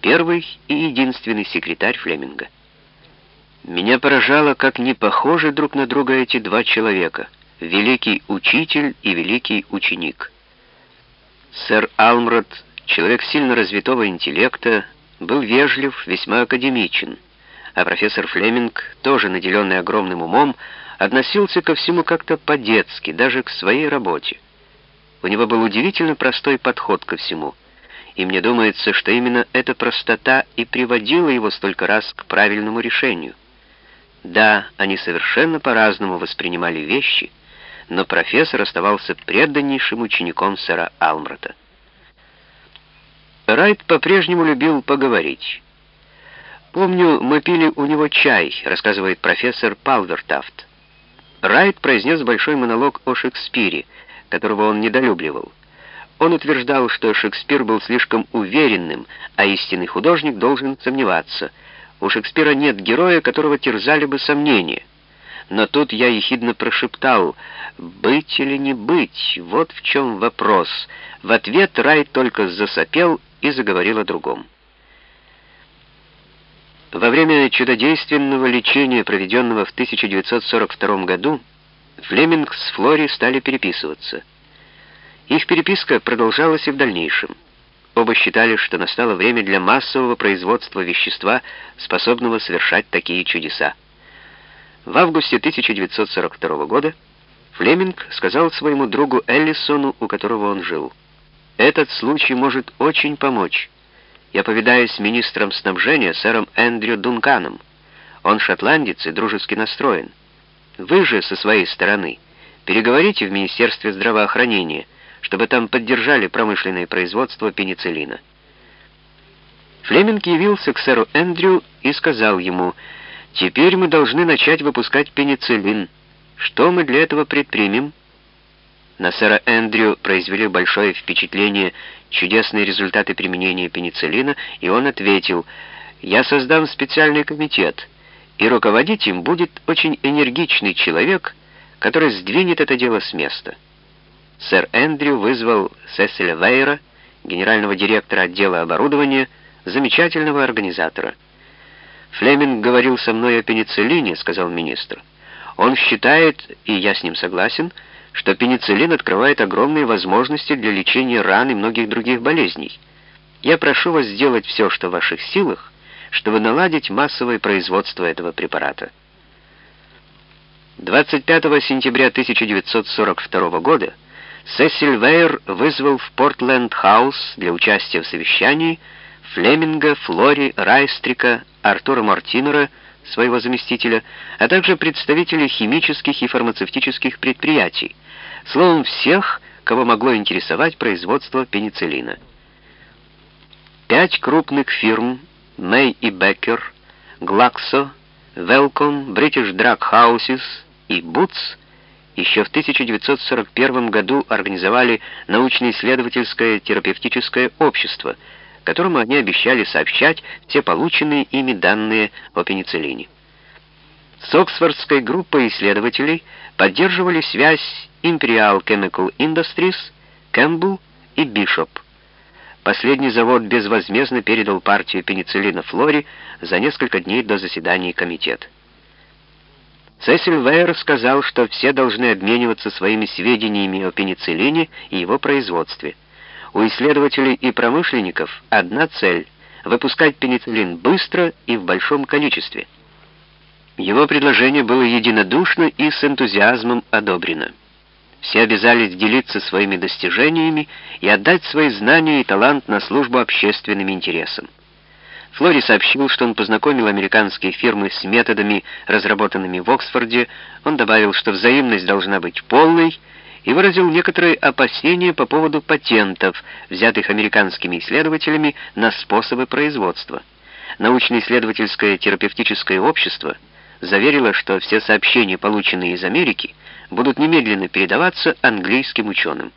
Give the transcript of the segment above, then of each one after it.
первый и единственный секретарь Флеминга. Меня поражало, как не похожи друг на друга эти два человека, великий учитель и великий ученик. Сэр Алмрод, человек сильно развитого интеллекта, был вежлив, весьма академичен, а профессор Флеминг, тоже наделенный огромным умом, относился ко всему как-то по-детски, даже к своей работе. У него был удивительно простой подход ко всему, и мне думается, что именно эта простота и приводила его столько раз к правильному решению. Да, они совершенно по-разному воспринимали вещи, но профессор оставался преданнейшим учеником сэра Алмрата. Райт по-прежнему любил поговорить. «Помню, мы пили у него чай», — рассказывает профессор Палвертафт. Райт произнес большой монолог о Шекспире, которого он недолюбливал. Он утверждал, что Шекспир был слишком уверенным, а истинный художник должен сомневаться. У Шекспира нет героя, которого терзали бы сомнения. Но тут я ехидно прошептал «Быть или не быть? Вот в чем вопрос». В ответ Рай только засопел и заговорил о другом. Во время чудодейственного лечения, проведенного в 1942 году, Флеминг с Флори стали переписываться. Их переписка продолжалась и в дальнейшем. Оба считали, что настало время для массового производства вещества, способного совершать такие чудеса. В августе 1942 года Флеминг сказал своему другу Эллисону, у которого он жил, «Этот случай может очень помочь. Я повидаюсь с министром снабжения, сэром Эндрю Дунканом. Он шотландец и дружески настроен. Вы же, со своей стороны, переговорите в Министерстве здравоохранения, чтобы там поддержали промышленное производство пенициллина». Флеминг явился к сэру Эндрю и сказал ему, Теперь мы должны начать выпускать пенициллин. Что мы для этого предпримем? На сэра Эндрю произвели большое впечатление чудесные результаты применения пенициллина, и он ответил, «Я создам специальный комитет, и руководить им будет очень энергичный человек, который сдвинет это дело с места». Сэр Эндрю вызвал Сесиля Вейра, генерального директора отдела оборудования, замечательного организатора. «Флеминг говорил со мной о пенициллине», — сказал министр. «Он считает, и я с ним согласен, что пенициллин открывает огромные возможности для лечения ран и многих других болезней. Я прошу вас сделать все, что в ваших силах, чтобы наладить массовое производство этого препарата». 25 сентября 1942 года Сесиль Вейер вызвал в Портленд-хаус для участия в совещании Флеминга, Флори, Райстрика, Артура Мартинера, своего заместителя, а также представителей химических и фармацевтических предприятий, словом, всех, кого могло интересовать производство пенициллина. Пять крупных фирм May и Becker, Glaxo, Велкон, British Drug Houses и Boots еще в 1941 году организовали научно-исследовательское терапевтическое общество – которому они обещали сообщать все полученные ими данные о пенициллине. С Оксфордской группой исследователей поддерживали связь Imperial Chemical Industries, Campbell и Bishop. Последний завод безвозмездно передал партию пенициллина Флори за несколько дней до заседания комитета. Сесиль Вейер сказал, что все должны обмениваться своими сведениями о пенициллине и его производстве – у исследователей и промышленников одна цель — выпускать пенициллин быстро и в большом количестве. Его предложение было единодушно и с энтузиазмом одобрено. Все обязались делиться своими достижениями и отдать свои знания и талант на службу общественным интересам. Флори сообщил, что он познакомил американские фирмы с методами, разработанными в Оксфорде. Он добавил, что взаимность должна быть полной, и выразил некоторые опасения по поводу патентов, взятых американскими исследователями на способы производства. Научно-исследовательское терапевтическое общество заверило, что все сообщения, полученные из Америки, будут немедленно передаваться английским ученым.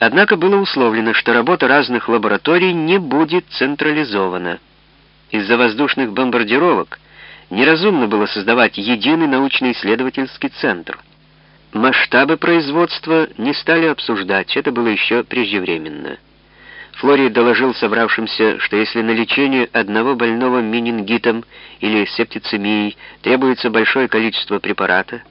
Однако было условлено, что работа разных лабораторий не будет централизована. Из-за воздушных бомбардировок неразумно было создавать единый научно-исследовательский центр – Масштабы производства не стали обсуждать, это было еще преждевременно. Флори доложил собравшимся, что если на лечение одного больного менингитом или септицемией требуется большое количество препарата,